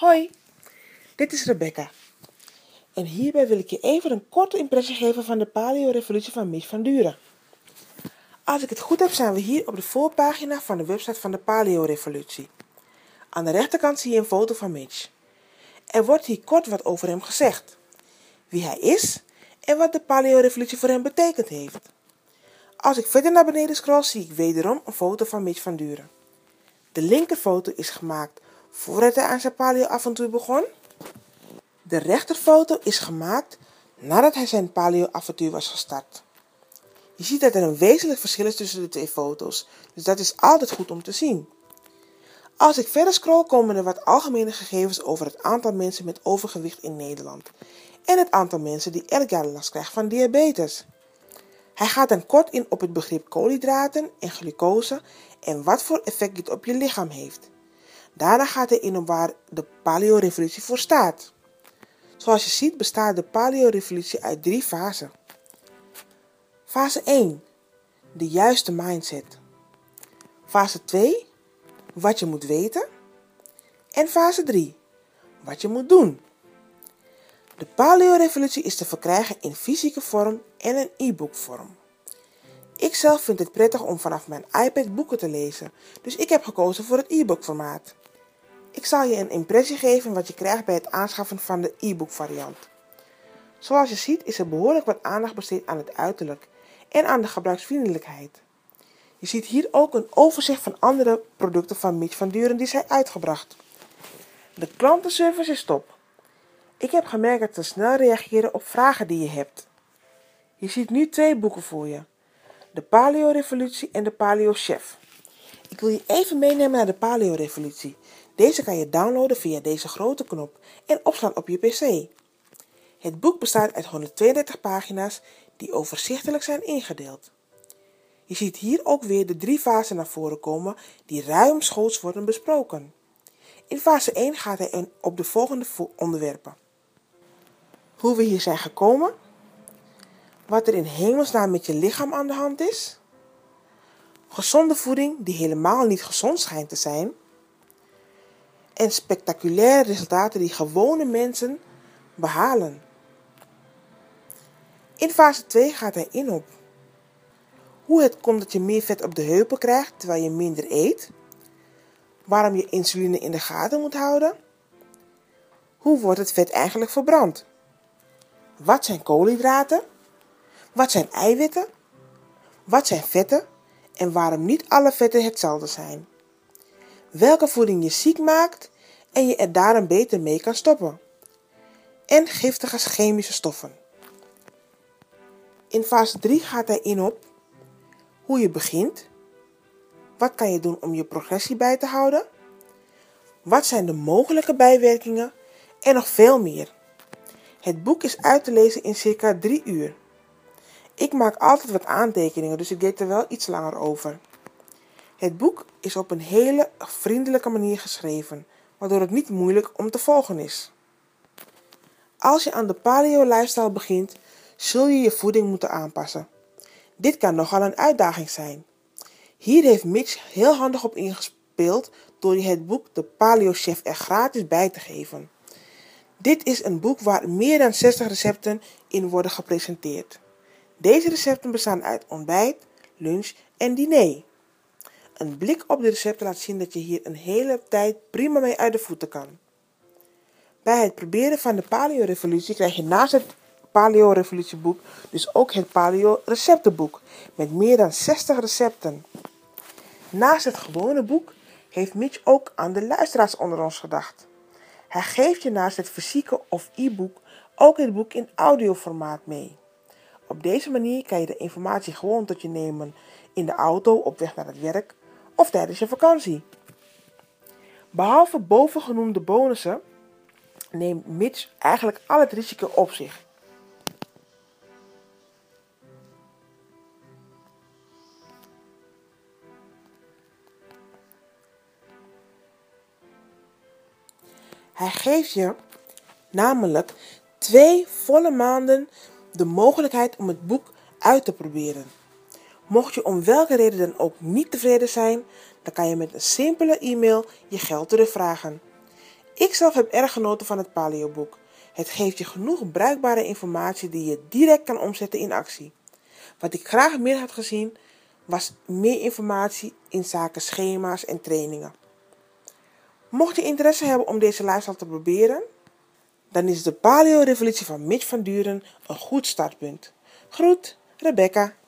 Hoi, dit is Rebecca. En hierbij wil ik je even een korte impressie geven van de Paleo-revolutie van Mitch van Duren. Als ik het goed heb, zijn we hier op de voorpagina van de website van de Paleo-revolutie. Aan de rechterkant zie je een foto van Mitch. Er wordt hier kort wat over hem gezegd. Wie hij is en wat de Paleo-revolutie voor hem betekend heeft. Als ik verder naar beneden scroll, zie ik wederom een foto van Mitch van Duren. De linkerfoto is gemaakt voordat hij aan zijn paleo-avontuur begon. De rechterfoto is gemaakt nadat hij zijn paleo-avontuur was gestart. Je ziet dat er een wezenlijk verschil is tussen de twee foto's, dus dat is altijd goed om te zien. Als ik verder scroll komen er wat algemene gegevens over het aantal mensen met overgewicht in Nederland en het aantal mensen die elk jaar last krijgen van diabetes. Hij gaat dan kort in op het begrip koolhydraten en glucose en wat voor effect dit op je lichaam heeft. Daarna gaat hij in op waar de paleo-revolutie voor staat. Zoals je ziet bestaat de paleo-revolutie uit drie fasen. Fase 1. De juiste mindset. Fase 2. Wat je moet weten. En fase 3. Wat je moet doen. De paleo-revolutie is te verkrijgen in fysieke vorm en een e-book vorm. Ik zelf vind het prettig om vanaf mijn iPad boeken te lezen, dus ik heb gekozen voor het e-book formaat. Ik zal je een impressie geven wat je krijgt bij het aanschaffen van de e-book variant. Zoals je ziet is er behoorlijk wat aandacht besteed aan het uiterlijk en aan de gebruiksvriendelijkheid. Je ziet hier ook een overzicht van andere producten van Mitch van Duren die zijn uitgebracht. De klantenservice is top. Ik heb gemerkt dat ze snel reageren op vragen die je hebt. Je ziet nu twee boeken voor je. De Paleo Revolutie en de Paleo Chef. Ik wil je even meenemen naar de Paleo Revolutie. Deze kan je downloaden via deze grote knop en opslaan op je pc. Het boek bestaat uit 132 pagina's die overzichtelijk zijn ingedeeld. Je ziet hier ook weer de drie fasen naar voren komen die ruimschoots worden besproken. In fase 1 gaat hij op de volgende onderwerpen. Hoe we hier zijn gekomen, wat er in hemelsnaam met je lichaam aan de hand is, gezonde voeding die helemaal niet gezond schijnt te zijn, en spectaculaire resultaten die gewone mensen behalen. In fase 2 gaat hij in op hoe het komt dat je meer vet op de heupen krijgt terwijl je minder eet, waarom je insuline in de gaten moet houden, hoe wordt het vet eigenlijk verbrand, wat zijn koolhydraten, wat zijn eiwitten, wat zijn vetten en waarom niet alle vetten hetzelfde zijn welke voeding je ziek maakt en je er daarom beter mee kan stoppen. En giftige chemische stoffen. In fase 3 gaat hij in op hoe je begint, wat kan je doen om je progressie bij te houden, wat zijn de mogelijke bijwerkingen en nog veel meer. Het boek is uit te lezen in circa 3 uur. Ik maak altijd wat aantekeningen, dus ik deed er wel iets langer over. Het boek is op een hele vriendelijke manier geschreven, waardoor het niet moeilijk om te volgen is. Als je aan de paleo lifestyle begint, zul je je voeding moeten aanpassen. Dit kan nogal een uitdaging zijn. Hier heeft Mitch heel handig op ingespeeld door je het boek De Paleo Chef er gratis bij te geven. Dit is een boek waar meer dan 60 recepten in worden gepresenteerd. Deze recepten bestaan uit ontbijt, lunch en diner. Een blik op de recepten laat zien dat je hier een hele tijd prima mee uit de voeten kan. Bij het proberen van de Paleo-revolutie krijg je naast het Paleo-revolutieboek dus ook het Paleo-receptenboek met meer dan 60 recepten. Naast het gewone boek heeft Mitch ook aan de luisteraars onder ons gedacht. Hij geeft je naast het fysieke of e-book ook het boek in audioformaat mee. Op deze manier kan je de informatie gewoon tot je nemen in de auto op weg naar het werk of tijdens je vakantie. Behalve bovengenoemde bonussen neemt Mitch eigenlijk al het risico op zich. Hij geeft je namelijk twee volle maanden de mogelijkheid om het boek uit te proberen. Mocht je om welke reden dan ook niet tevreden zijn, dan kan je met een simpele e-mail je geld terugvragen. Ik zelf heb erg genoten van het paleoboek. Het geeft je genoeg bruikbare informatie die je direct kan omzetten in actie. Wat ik graag meer had gezien, was meer informatie in zaken schema's en trainingen. Mocht je interesse hebben om deze lifestyle te proberen, dan is de Paleo-revolutie van Mitch van Duren een goed startpunt. Groet, Rebecca.